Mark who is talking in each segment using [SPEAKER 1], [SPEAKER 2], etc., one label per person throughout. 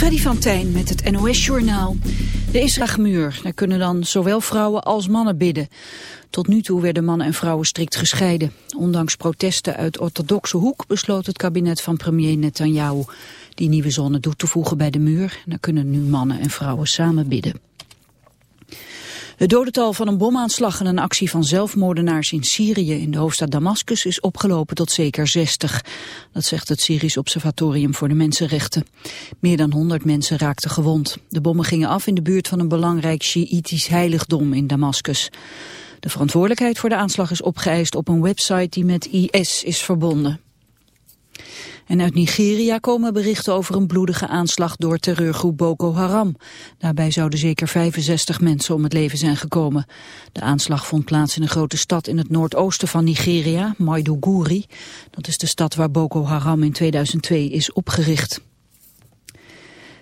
[SPEAKER 1] Freddy van Tijn met het NOS-journaal. De Israëlmuur, daar kunnen dan zowel vrouwen als mannen bidden. Tot nu toe werden mannen en vrouwen strikt gescheiden. Ondanks protesten uit orthodoxe hoek besloot het kabinet van premier Netanyahu... die nieuwe zone toe te voegen bij de muur. Daar kunnen nu mannen en vrouwen samen bidden. Het dodental van een bomaanslag en een actie van zelfmoordenaars in Syrië in de hoofdstad Damascus is opgelopen tot zeker 60. Dat zegt het Syrisch Observatorium voor de Mensenrechten. Meer dan 100 mensen raakten gewond. De bommen gingen af in de buurt van een belangrijk Sjiïtisch heiligdom in Damascus. De verantwoordelijkheid voor de aanslag is opgeëist op een website die met IS is verbonden. En uit Nigeria komen berichten over een bloedige aanslag door terreurgroep Boko Haram. Daarbij zouden zeker 65 mensen om het leven zijn gekomen. De aanslag vond plaats in een grote stad in het noordoosten van Nigeria, Maiduguri. Dat is de stad waar Boko Haram in 2002 is opgericht.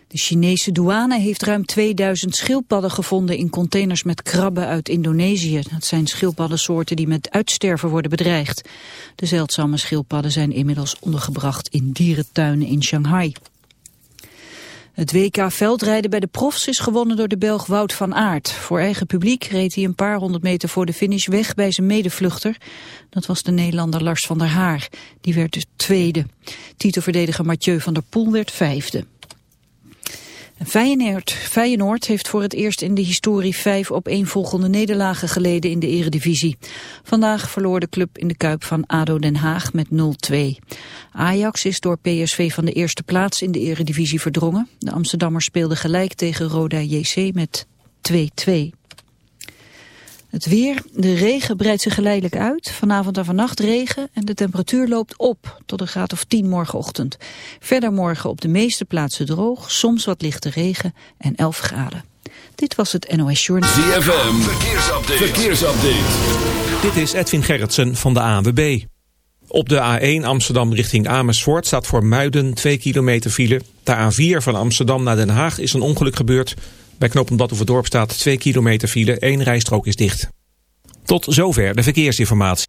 [SPEAKER 1] De Chinese douane heeft ruim 2000 schildpadden gevonden in containers met krabben uit Indonesië. Dat zijn schildpaddensoorten die met uitsterven worden bedreigd. De zeldzame schildpadden zijn inmiddels ondergebracht in dierentuinen in Shanghai. Het WK veldrijden bij de profs is gewonnen door de Belg Wout van Aert. Voor eigen publiek reed hij een paar honderd meter voor de finish weg bij zijn medevluchter. Dat was de Nederlander Lars van der Haar. Die werd dus tweede. Titelverdediger Mathieu van der Poel werd vijfde. Feyenoord, Feyenoord heeft voor het eerst in de historie vijf op één volgende nederlagen geleden in de eredivisie. Vandaag verloor de club in de Kuip van ADO Den Haag met 0-2. Ajax is door PSV van de eerste plaats in de eredivisie verdrongen. De Amsterdammers speelden gelijk tegen Roda JC met 2-2. Het weer, de regen breidt zich geleidelijk uit. Vanavond en vannacht regen en de temperatuur loopt op tot een graad of 10 morgenochtend. Verder morgen op de meeste plaatsen droog, soms wat lichte regen en 11 graden. Dit was het NOS Journal.
[SPEAKER 2] ZFM, verkeersupdate. verkeersupdate.
[SPEAKER 3] Dit is Edwin Gerritsen van de ANWB. Op de A1 Amsterdam richting Amersfoort staat voor Muiden 2 kilometer file. De A4 van Amsterdam naar Den Haag is een ongeluk gebeurd. Bij knooppunt dorp staat 2 kilometer file, één rijstrook is dicht. Tot zover de verkeersinformatie.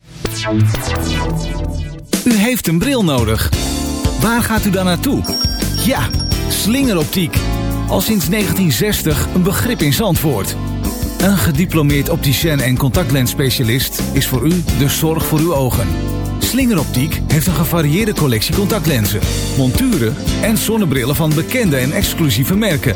[SPEAKER 4] U heeft een bril nodig. Waar gaat u dan naartoe? Ja, slingeroptiek. Al sinds 1960 een begrip in Zandvoort. Een gediplomeerd opticien en contactlensspecialist is voor u de zorg voor uw ogen. Slingeroptiek heeft een gevarieerde collectie contactlenzen, monturen en zonnebrillen van bekende en exclusieve merken.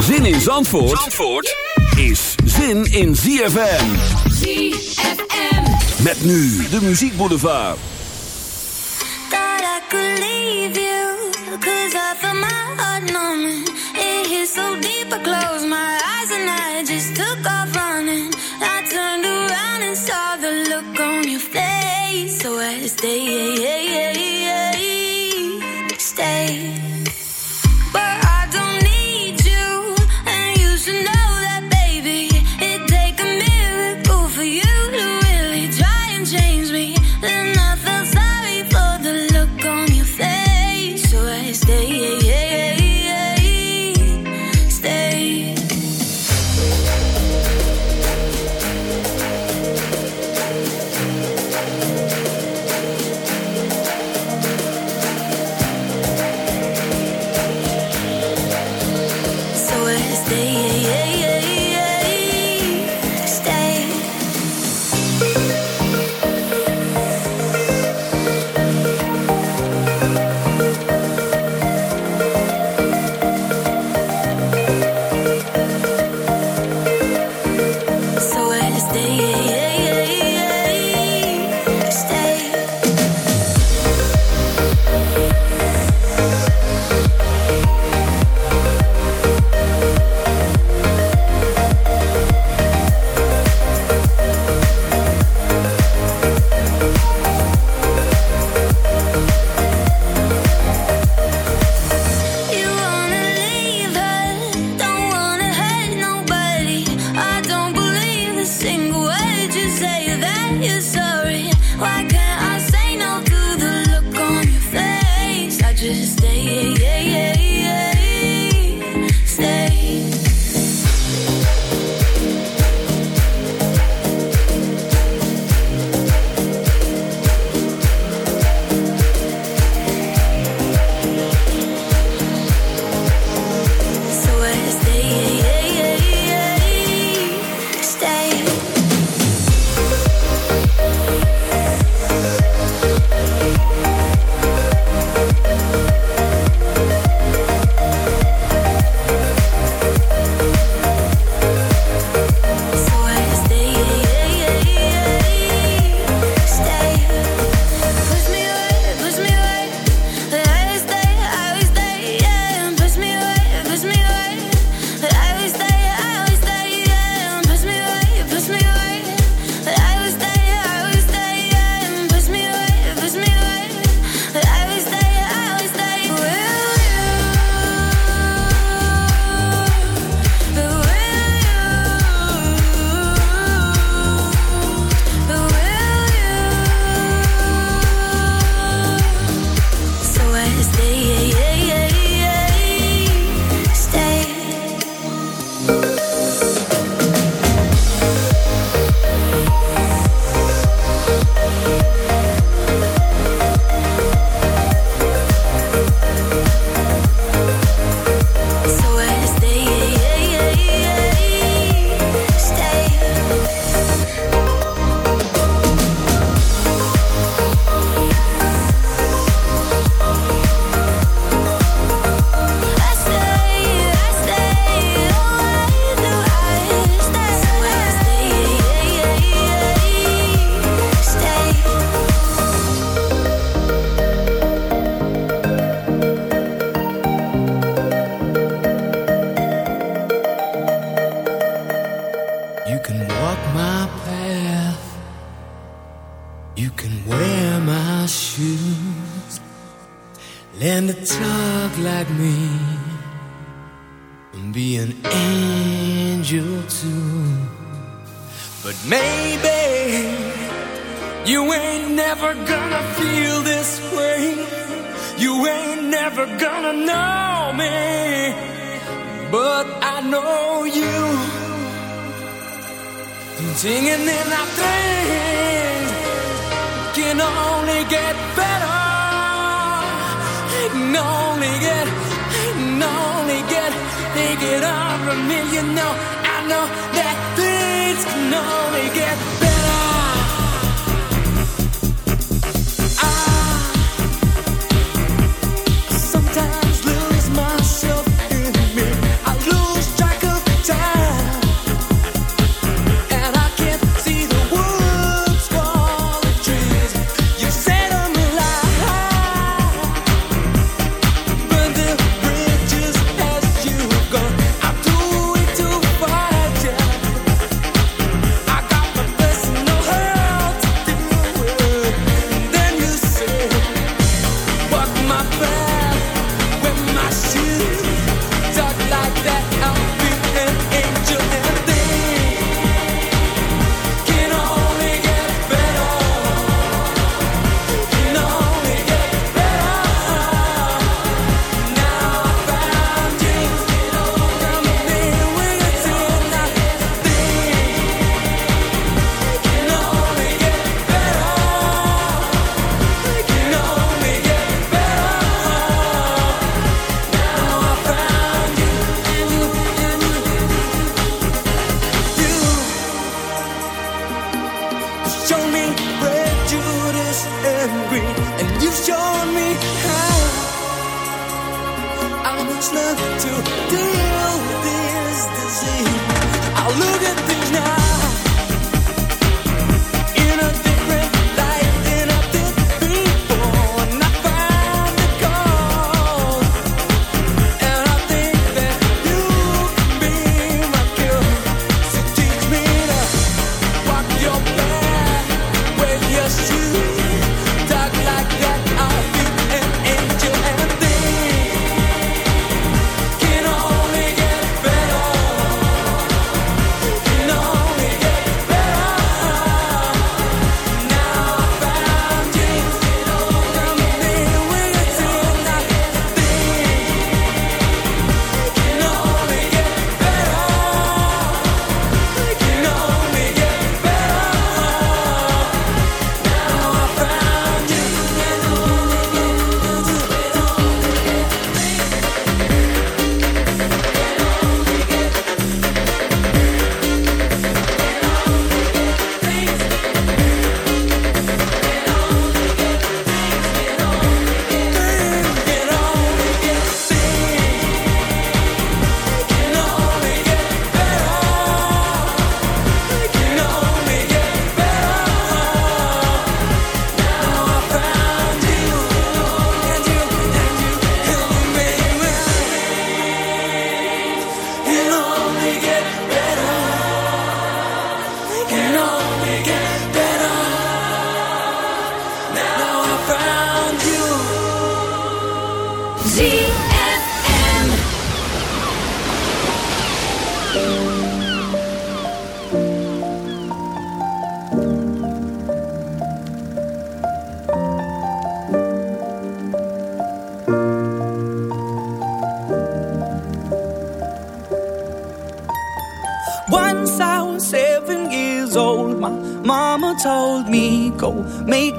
[SPEAKER 2] Zin in Zandvoort, Zandvoort is zin in ZFM.
[SPEAKER 5] ZFM.
[SPEAKER 2] Met nu de Muziek Boulevard.
[SPEAKER 5] Thought I could leave you, cause I felt my heart numbing. It hit so deep, I closed my eyes and I just took off running. I turned around and saw the look on your face, so I stayed,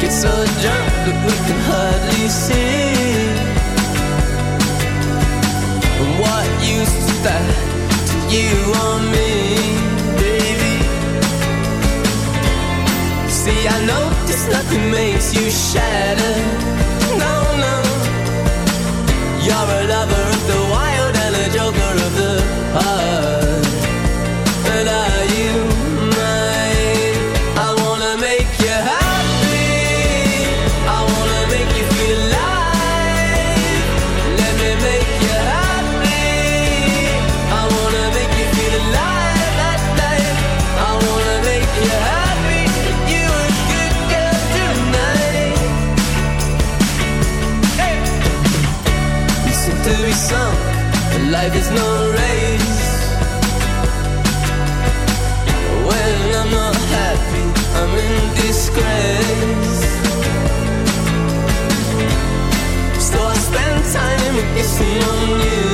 [SPEAKER 6] Get so drunk that we can hardly see. And what use is that to you or me, baby? See, I know this nothing makes you shatter. No, no. You're a lover of the wild and a joker of the heart. feeling you.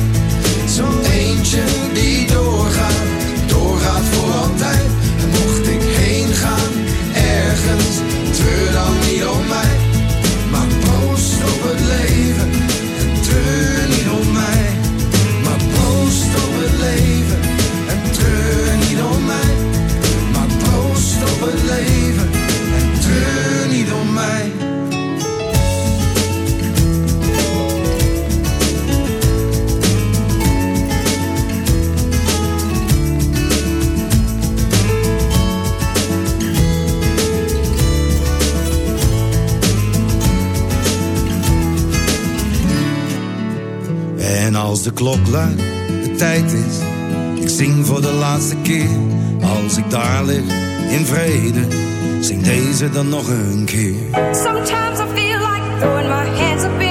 [SPEAKER 7] Als de klok luidt, de tijd is, ik zing voor de laatste keer. Als ik daar lig, in vrede, zing deze dan nog een keer.
[SPEAKER 5] Sometimes I feel like throwing my hands up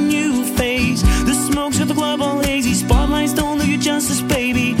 [SPEAKER 6] baby.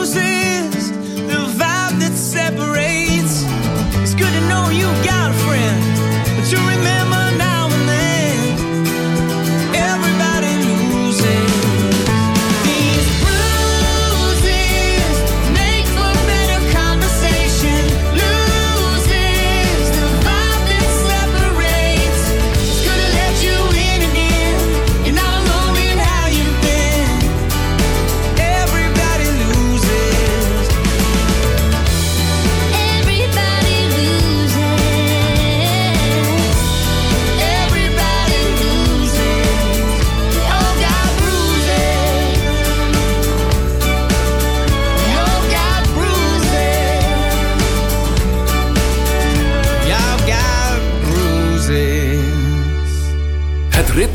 [SPEAKER 2] losing